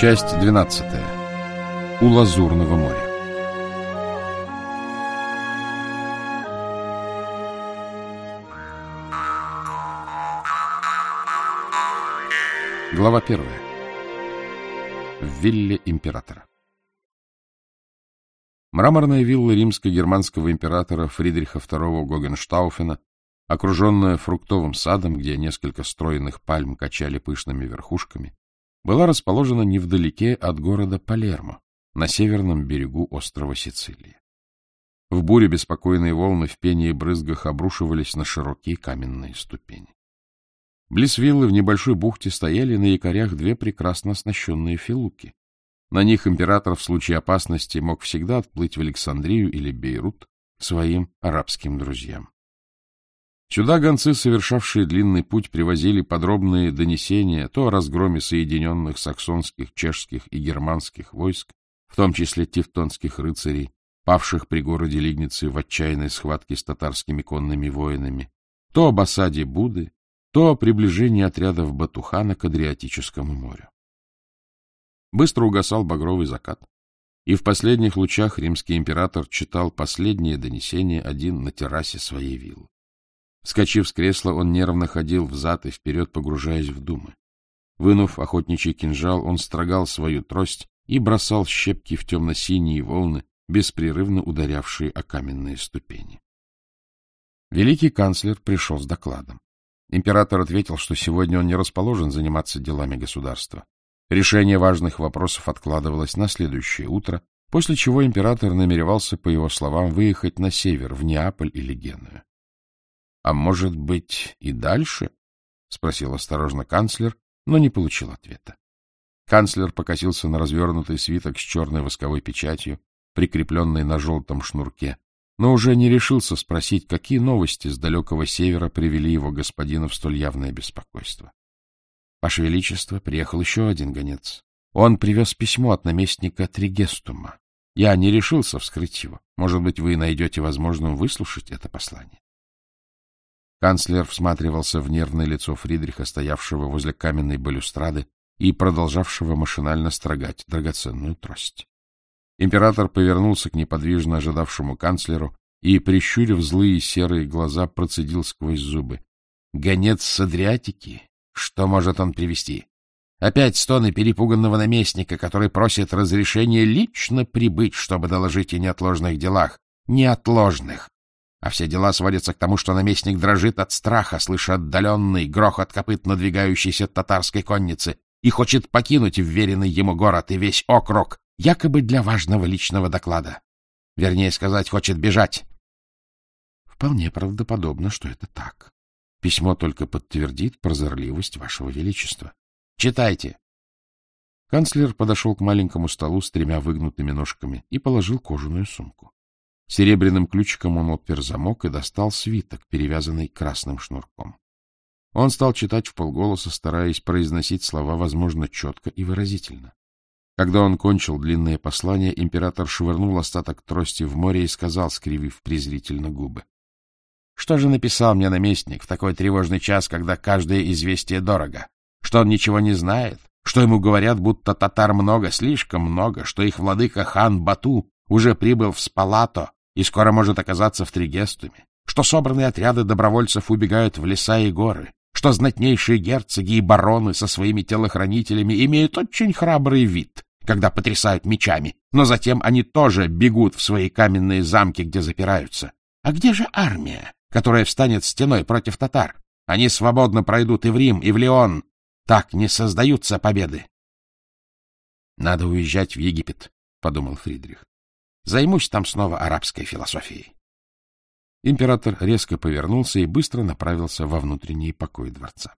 Часть 12. У Лазурного моря. Глава первая. В вилле императора. Мраморная вилла римско-германского императора Фридриха II Гогенштауфена, окруженная фруктовым садом, где несколько стройных пальм качали пышными верхушками, была расположена невдалеке от города Палермо, на северном берегу острова Сицилии. В буре беспокойные волны в пении и брызгах обрушивались на широкие каменные ступени. Близ виллы в небольшой бухте стояли на якорях две прекрасно оснащенные филуки. На них император в случае опасности мог всегда отплыть в Александрию или Бейрут своим арабским друзьям. Сюда гонцы, совершавшие длинный путь, привозили подробные донесения то о разгроме соединенных саксонских, чешских и германских войск, в том числе тевтонских рыцарей, павших при городе Лигницы в отчаянной схватке с татарскими конными воинами, то об осаде Буды, то о приближении отрядов Батухана к Адриатическому морю. Быстро угасал багровый закат, и в последних лучах римский император читал последнее донесение один на террасе своей виллы. Скочив с кресла, он нервно ходил взад и вперед, погружаясь в думы. Вынув охотничий кинжал, он строгал свою трость и бросал щепки в темно-синие волны, беспрерывно ударявшие о каменные ступени. Великий канцлер пришел с докладом. Император ответил, что сегодня он не расположен заниматься делами государства. Решение важных вопросов откладывалось на следующее утро, после чего император намеревался, по его словам, выехать на север, в Неаполь или Геную. — А может быть, и дальше? — спросил осторожно канцлер, но не получил ответа. Канцлер покосился на развернутый свиток с черной восковой печатью, прикрепленной на желтом шнурке, но уже не решился спросить, какие новости с далекого севера привели его господина в столь явное беспокойство. — Ваше Величество, приехал еще один гонец. Он привез письмо от наместника Тригестума. Я не решился вскрыть его. Может быть, вы найдете возможным выслушать это послание. Канцлер всматривался в нервное лицо Фридриха, стоявшего возле каменной балюстрады и продолжавшего машинально строгать драгоценную трость. Император повернулся к неподвижно ожидавшему канцлеру и, прищурив злые серые глаза, процедил сквозь зубы. — Гонец с Адриатики? Что может он привести? Опять стоны перепуганного наместника, который просит разрешения лично прибыть, чтобы доложить о неотложных делах. Неотложных! А все дела сводятся к тому, что наместник дрожит от страха, слыша отдаленный грохот копыт надвигающейся татарской конницы и хочет покинуть вверенный ему город и весь округ, якобы для важного личного доклада. Вернее сказать, хочет бежать. Вполне правдоподобно, что это так. Письмо только подтвердит прозорливость вашего величества. Читайте. Канцлер подошел к маленькому столу с тремя выгнутыми ножками и положил кожаную сумку. Серебряным ключиком он отпер замок и достал свиток, перевязанный красным шнурком. Он стал читать в полголоса, стараясь произносить слова, возможно, четко и выразительно. Когда он кончил длинное послание, император швырнул остаток трости в море и сказал, скривив презрительно губы. — Что же написал мне наместник в такой тревожный час, когда каждое известие дорого? Что он ничего не знает? Что ему говорят, будто татар много, слишком много, что их владыка хан Бату уже прибыл в Спалато, и скоро может оказаться в Тригестуме, что собранные отряды добровольцев убегают в леса и горы, что знатнейшие герцоги и бароны со своими телохранителями имеют очень храбрый вид, когда потрясают мечами, но затем они тоже бегут в свои каменные замки, где запираются. А где же армия, которая встанет стеной против татар? Они свободно пройдут и в Рим, и в Леон. Так не создаются победы. — Надо уезжать в Египет, — подумал Фридрих. Займусь там снова арабской философией. Император резко повернулся и быстро направился во внутренний покой дворца.